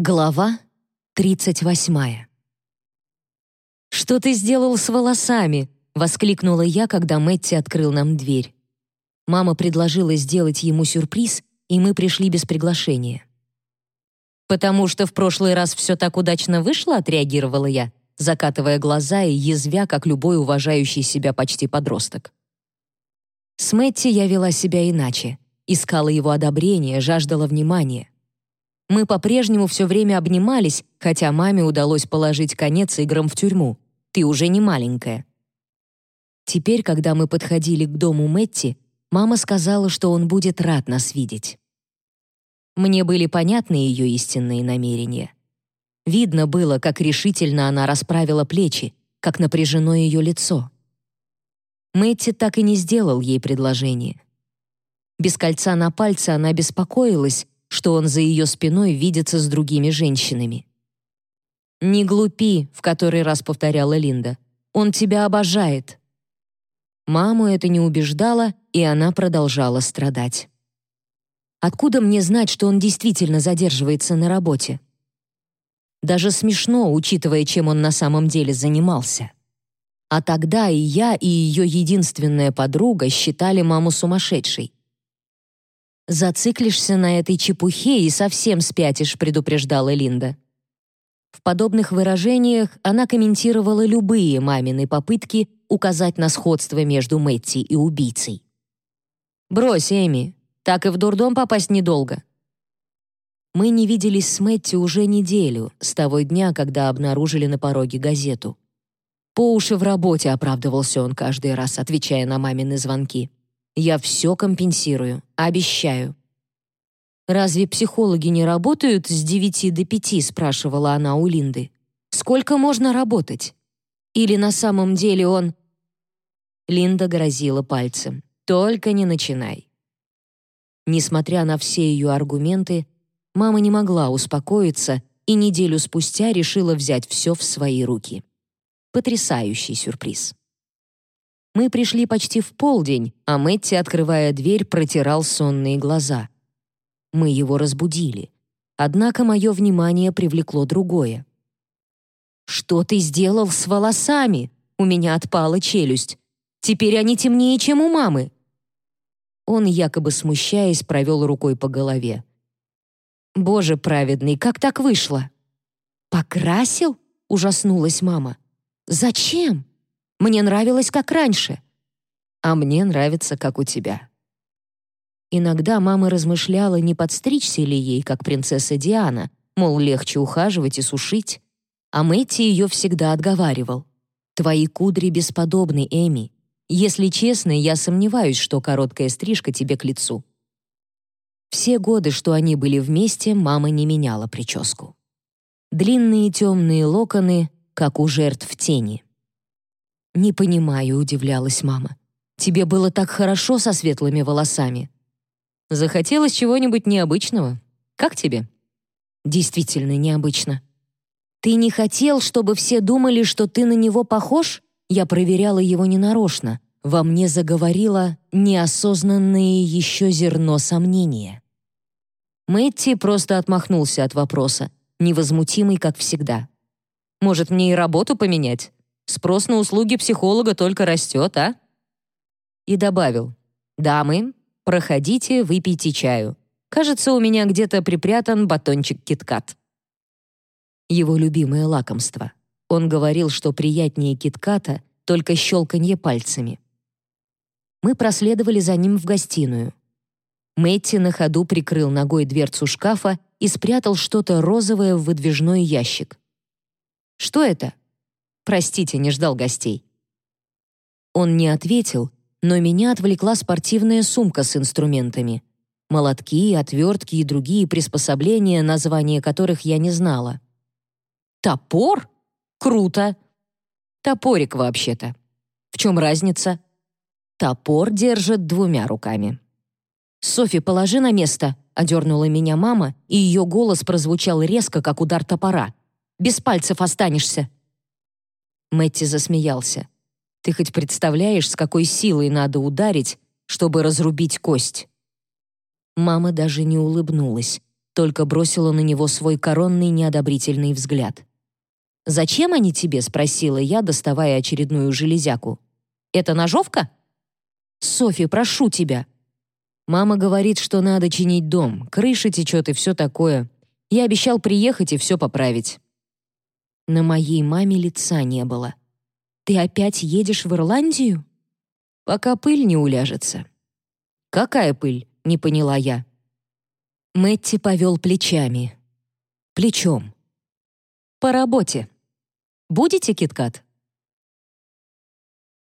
Глава 38. «Что ты сделал с волосами?» — воскликнула я, когда Мэтти открыл нам дверь. Мама предложила сделать ему сюрприз, и мы пришли без приглашения. «Потому что в прошлый раз все так удачно вышло», — отреагировала я, закатывая глаза и язвя, как любой уважающий себя почти подросток. С Мэтти я вела себя иначе, искала его одобрения, жаждала внимания — мы по-прежнему все время обнимались, хотя маме удалось положить конец играм в тюрьму. Ты уже не маленькая. Теперь, когда мы подходили к дому Мэтти, мама сказала, что он будет рад нас видеть. Мне были понятны ее истинные намерения. Видно было, как решительно она расправила плечи, как напряжено ее лицо. Мэтти так и не сделал ей предложение. Без кольца на пальце она беспокоилась, что он за ее спиной видится с другими женщинами. «Не глупи», — в который раз повторяла Линда. «Он тебя обожает». Маму это не убеждало, и она продолжала страдать. «Откуда мне знать, что он действительно задерживается на работе?» Даже смешно, учитывая, чем он на самом деле занимался. А тогда и я, и ее единственная подруга считали маму сумасшедшей. «Зациклишься на этой чепухе и совсем спятишь», — предупреждала Линда. В подобных выражениях она комментировала любые мамины попытки указать на сходство между Мэтти и убийцей. «Брось, Эми, так и в дурдом попасть недолго». Мы не виделись с Мэтти уже неделю, с того дня, когда обнаружили на пороге газету. По уши в работе оправдывался он каждый раз, отвечая на мамины звонки. Я все компенсирую, обещаю». «Разве психологи не работают с девяти до пяти?» спрашивала она у Линды. «Сколько можно работать? Или на самом деле он...» Линда грозила пальцем. «Только не начинай». Несмотря на все ее аргументы, мама не могла успокоиться и неделю спустя решила взять все в свои руки. Потрясающий сюрприз. Мы пришли почти в полдень, а Мэтти, открывая дверь, протирал сонные глаза. Мы его разбудили. Однако мое внимание привлекло другое. «Что ты сделал с волосами?» У меня отпала челюсть. «Теперь они темнее, чем у мамы». Он, якобы смущаясь, провел рукой по голове. «Боже праведный, как так вышло?» «Покрасил?» — ужаснулась мама. «Зачем?» Мне нравилось, как раньше. А мне нравится, как у тебя. Иногда мама размышляла, не подстричься ли ей, как принцесса Диана, мол, легче ухаживать и сушить. А Мэтти ее всегда отговаривал. «Твои кудри бесподобны, Эми. Если честно, я сомневаюсь, что короткая стрижка тебе к лицу». Все годы, что они были вместе, мама не меняла прическу. Длинные темные локоны, как у жертв тени. «Не понимаю», — удивлялась мама. «Тебе было так хорошо со светлыми волосами». «Захотелось чего-нибудь необычного. Как тебе?» «Действительно необычно». «Ты не хотел, чтобы все думали, что ты на него похож?» Я проверяла его ненарочно. Во мне заговорило неосознанное еще зерно сомнения. Мэтти просто отмахнулся от вопроса, невозмутимый, как всегда. «Может, мне и работу поменять?» Спрос на услуги психолога только растет, а?» И добавил, «Дамы, проходите, выпейте чаю. Кажется, у меня где-то припрятан батончик киткат». Его любимое лакомство. Он говорил, что приятнее китката только щелканье пальцами. Мы проследовали за ним в гостиную. Мэтти на ходу прикрыл ногой дверцу шкафа и спрятал что-то розовое в выдвижной ящик. «Что это?» Простите, не ждал гостей». Он не ответил, но меня отвлекла спортивная сумка с инструментами. Молотки, отвертки и другие приспособления, названия которых я не знала. «Топор? Круто!» «Топорик, вообще-то. В чем разница?» Топор держит двумя руками. «Софи, положи на место», — одернула меня мама, и ее голос прозвучал резко, как удар топора. «Без пальцев останешься». Мэтти засмеялся. «Ты хоть представляешь, с какой силой надо ударить, чтобы разрубить кость?» Мама даже не улыбнулась, только бросила на него свой коронный неодобрительный взгляд. «Зачем они тебе?» — спросила я, доставая очередную железяку. «Это ножовка?» «Софи, прошу тебя». Мама говорит, что надо чинить дом, крыша течет и все такое. Я обещал приехать и все поправить. На моей маме лица не было. «Ты опять едешь в Ирландию?» «Пока пыль не уляжется». «Какая пыль?» — не поняла я. Мэтти повел плечами. Плечом. «По работе. Будете киткат?»